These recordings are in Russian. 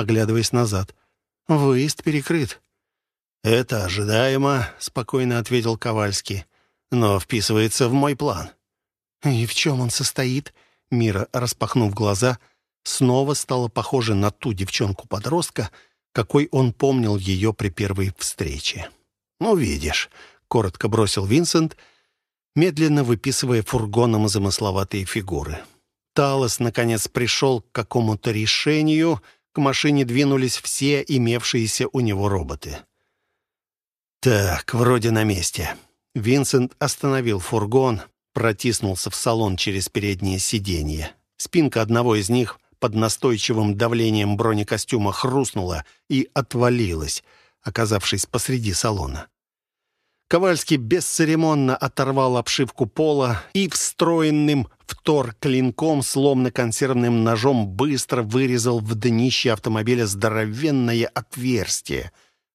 оглядываясь назад. «Выезд перекрыт». «Это ожидаемо», — спокойно ответил Ковальский, «но вписывается в мой план». «И в чем он состоит?» Мира, распахнув глаза, снова стала похожа на ту девчонку-подростка, какой он помнил ее при первой встрече. «Ну, видишь», — коротко бросил Винсент, медленно выписывая фургоном замысловатые фигуры. Талос, наконец, пришел к какому-то решению, к машине двинулись все имевшиеся у него роботы. «Так, вроде на месте». Винсент остановил фургон, протиснулся в салон через переднее сиденье. Спинка одного из них под настойчивым давлением бронекостюма хрустнула и отвалилась, оказавшись посреди салона. Ковальский бесцеремонно оторвал обшивку пола и встроенным в тор клинком, словно консервным ножом, быстро вырезал в днище автомобиля здоровенное отверстие.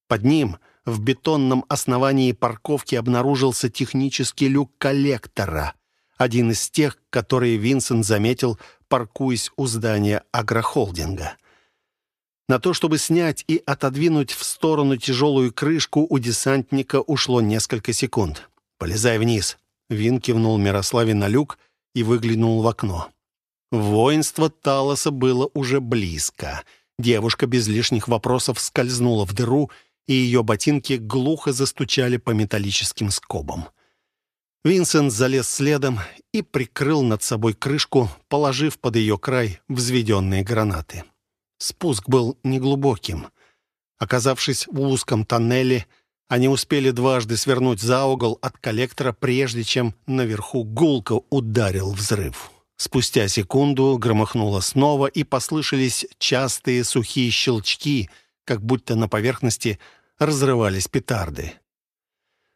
Под ним, в бетонном основании парковки, обнаружился технический люк коллектора. Один из тех, которые Винсент заметил, паркуясь у здания агрохолдинга. На то, чтобы снять и отодвинуть в сторону тяжелую крышку, у десантника ушло несколько секунд. «Полезай вниз!» Вин кивнул Мирославе на люк и выглянул в окно. Воинство Талоса было уже близко. Девушка без лишних вопросов скользнула в дыру, и ее ботинки глухо застучали по металлическим скобам. Винсент залез следом и прикрыл над собой крышку, положив под ее край взведенные гранаты. Спуск был неглубоким. Оказавшись в узком тоннеле, они успели дважды свернуть за угол от коллектора, прежде чем наверху гулко ударил взрыв. Спустя секунду громыхнуло снова, и послышались частые сухие щелчки, как будто на поверхности разрывались петарды.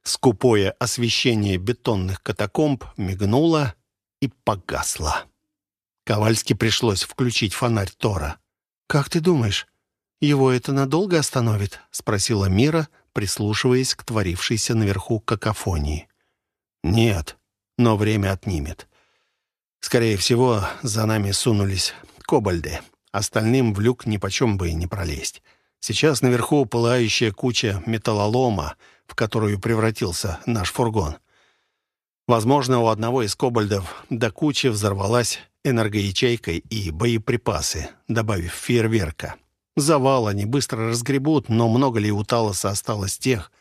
Скупое освещение бетонных катакомб мигнуло и погасло. Ковальски пришлось включить фонарь Тора. «Как ты думаешь, его это надолго остановит?» — спросила Мира, прислушиваясь к творившейся наверху какофонии. «Нет, но время отнимет. Скорее всего, за нами сунулись кобальды. Остальным в люк нипочем бы и не пролезть. Сейчас наверху пылающая куча металлолома, в которую превратился наш фургон. Возможно, у одного из кобальдов до кучи взорвалась энергоячейкой и боеприпасы, добавив фейерверка. Завал они быстро разгребут, но много ли у Талоса осталось тех,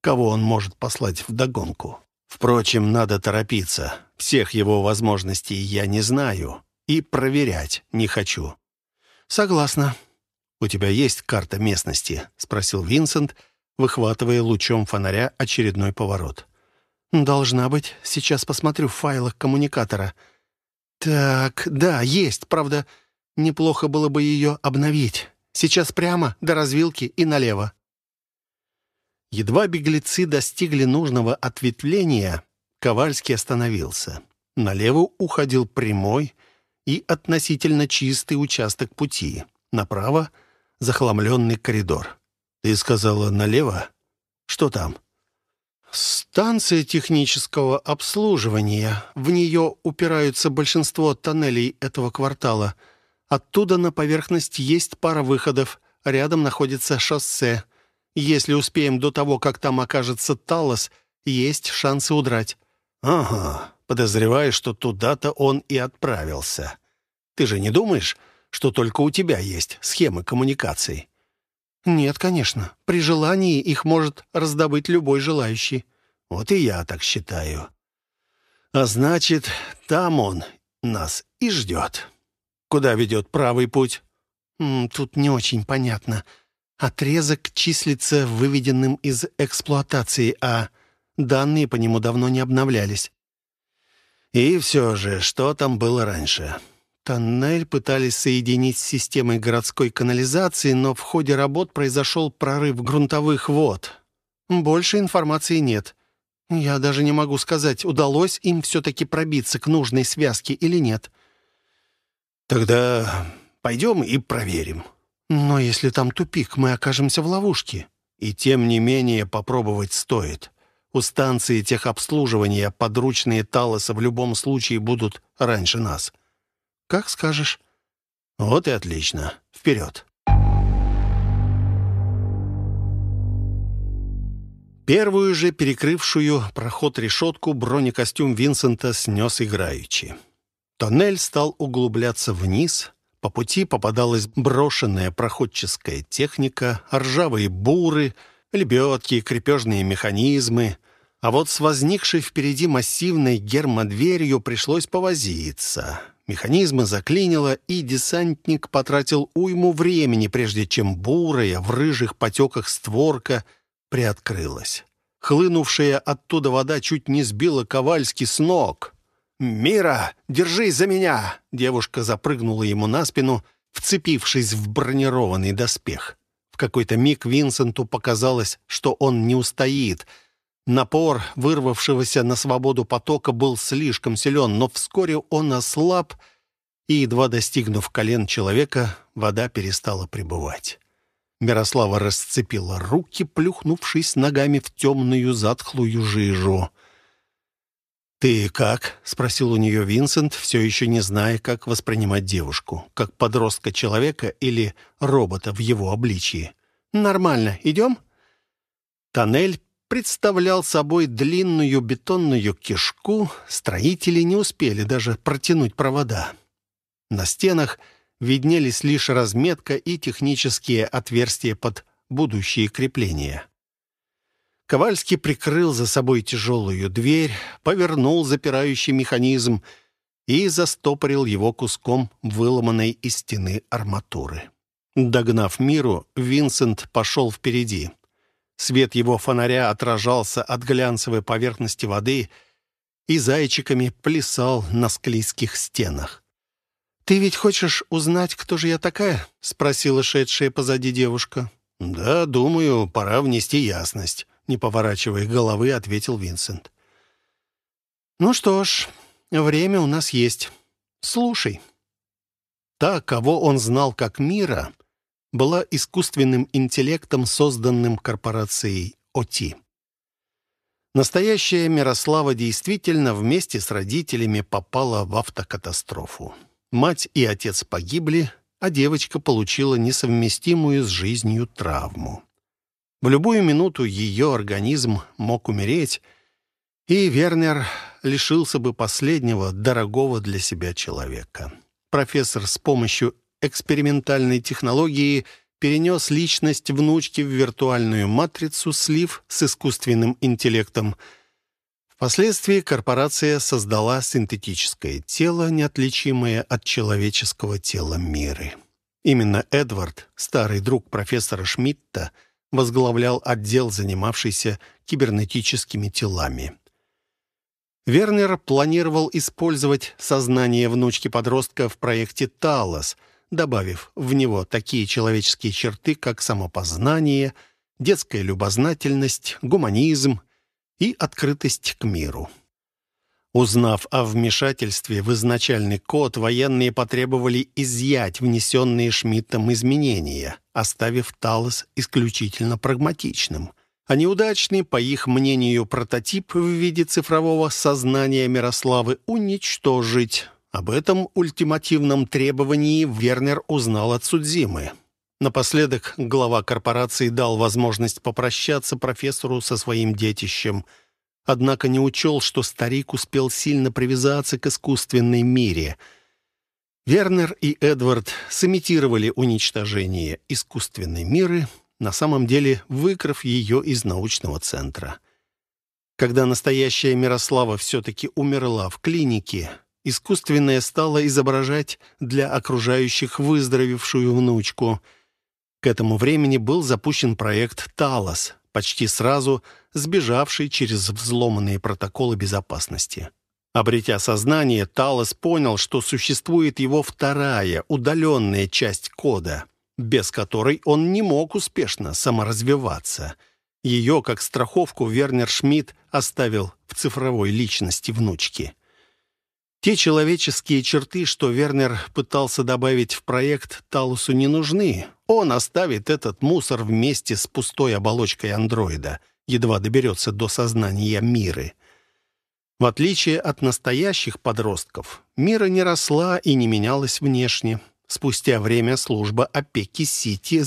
кого он может послать вдогонку? Впрочем, надо торопиться. Всех его возможностей я не знаю и проверять не хочу. «Согласна». «У тебя есть карта местности?» — спросил Винсент, выхватывая лучом фонаря очередной поворот. «Должна быть. Сейчас посмотрю в файлах коммуникатора». «Так, да, есть. Правда, неплохо было бы ее обновить. Сейчас прямо, до развилки и налево». Едва беглецы достигли нужного ответвления, Ковальский остановился. Налево уходил прямой и относительно чистый участок пути. Направо — захламленный коридор. «Ты сказала налево? Что там?» «Станция технического обслуживания. В нее упираются большинство тоннелей этого квартала. Оттуда на поверхность есть пара выходов. Рядом находится шоссе. Если успеем до того, как там окажется Талос, есть шансы удрать». «Ага, подозреваю, что туда-то он и отправился. Ты же не думаешь, что только у тебя есть схемы коммуникаций?» «Нет, конечно. При желании их может раздобыть любой желающий». «Вот и я так считаю. А значит, там он нас и ждет. Куда ведет правый путь?» «Тут не очень понятно. Отрезок числится выведенным из эксплуатации, а данные по нему давно не обновлялись». «И все же, что там было раньше?» Тоннель пытались соединить с системой городской канализации, но в ходе работ произошел прорыв грунтовых вод. Больше информации нет. Я даже не могу сказать, удалось им все-таки пробиться к нужной связке или нет. Тогда пойдем и проверим. Но если там тупик, мы окажемся в ловушке. И тем не менее попробовать стоит. У станции техобслуживания подручные Талоса в любом случае будут раньше нас. Как скажешь. Вот и отлично. Вперед. Первую же перекрывшую проход решетку бронекостюм Винсента снес играючи. Тоннель стал углубляться вниз. По пути попадалась брошенная проходческая техника, ржавые буры, лебедки, крепежные механизмы. А вот с возникшей впереди массивной гермодверью пришлось повозиться. Механизмы заклинило, и десантник потратил уйму времени, прежде чем бурая в рыжих потеках створка — приоткрылась. Хлынувшая оттуда вода чуть не сбила Ковальский с ног. «Мира, держись за меня!» Девушка запрыгнула ему на спину, вцепившись в бронированный доспех. В какой-то миг Винсенту показалось, что он не устоит. Напор вырвавшегося на свободу потока был слишком силен, но вскоре он ослаб, и, едва достигнув колен человека, вода перестала пребывать. Мирослава расцепила руки, плюхнувшись ногами в темную затхлую жижу. «Ты как?» — спросил у нее Винсент, все еще не зная, как воспринимать девушку. Как подростка человека или робота в его обличии. «Нормально. Идем?» Тоннель представлял собой длинную бетонную кишку. Строители не успели даже протянуть провода. На стенах — виднелись лишь разметка и технические отверстия под будущие крепления. Ковальский прикрыл за собой тяжелую дверь, повернул запирающий механизм и застопорил его куском выломанной из стены арматуры. Догнав миру, Винсент пошел впереди. Свет его фонаря отражался от глянцевой поверхности воды и зайчиками плясал на склизких стенах. «Ты ведь хочешь узнать, кто же я такая?» — спросила шедшая позади девушка. «Да, думаю, пора внести ясность», — не поворачивая головы, ответил Винсент. «Ну что ж, время у нас есть. Слушай». Та, кого он знал как Мира, была искусственным интеллектом, созданным корпорацией ОТИ. Настоящая Мирослава действительно вместе с родителями попала в автокатастрофу. Мать и отец погибли, а девочка получила несовместимую с жизнью травму. В любую минуту ее организм мог умереть, и Вернер лишился бы последнего дорогого для себя человека. Профессор с помощью экспериментальной технологии перенес личность внучки в виртуальную матрицу, слив с искусственным интеллектом – Впоследствии корпорация создала синтетическое тело, неотличимое от человеческого тела Миры. Именно Эдвард, старый друг профессора Шмидта, возглавлял отдел, занимавшийся кибернетическими телами. Вернер планировал использовать сознание внучки-подростка в проекте «Талос», добавив в него такие человеческие черты, как самопознание, детская любознательность, гуманизм, и открытость к миру. Узнав о вмешательстве в изначальный код, военные потребовали изъять внесенные Шмидтом изменения, оставив Талос исключительно прагматичным. А неудачный, по их мнению, прототип в виде цифрового сознания Мирославы уничтожить. Об этом ультимативном требовании Вернер узнал от Судзимы. Напоследок глава корпорации дал возможность попрощаться профессору со своим детищем, однако не учел, что старик успел сильно привязаться к искусственной мире. Вернер и Эдвард сымитировали уничтожение искусственной миры, на самом деле выкрав ее из научного центра. Когда настоящая Мирослава все-таки умерла в клинике, искусственная стала изображать для окружающих выздоровевшую внучку — к этому времени был запущен проект «Талос», почти сразу сбежавший через взломанные протоколы безопасности. Обретя сознание, Талос понял, что существует его вторая, удаленная часть кода, без которой он не мог успешно саморазвиваться. Ее, как страховку, Вернер Шмидт оставил в цифровой личности внучки. Те человеческие черты, что Вернер пытался добавить в проект, Талусу не нужны. Он оставит этот мусор вместе с пустой оболочкой андроида, едва доберется до сознания Миры. В отличие от настоящих подростков, Мира не росла и не менялась внешне. Спустя время служба опеки Сити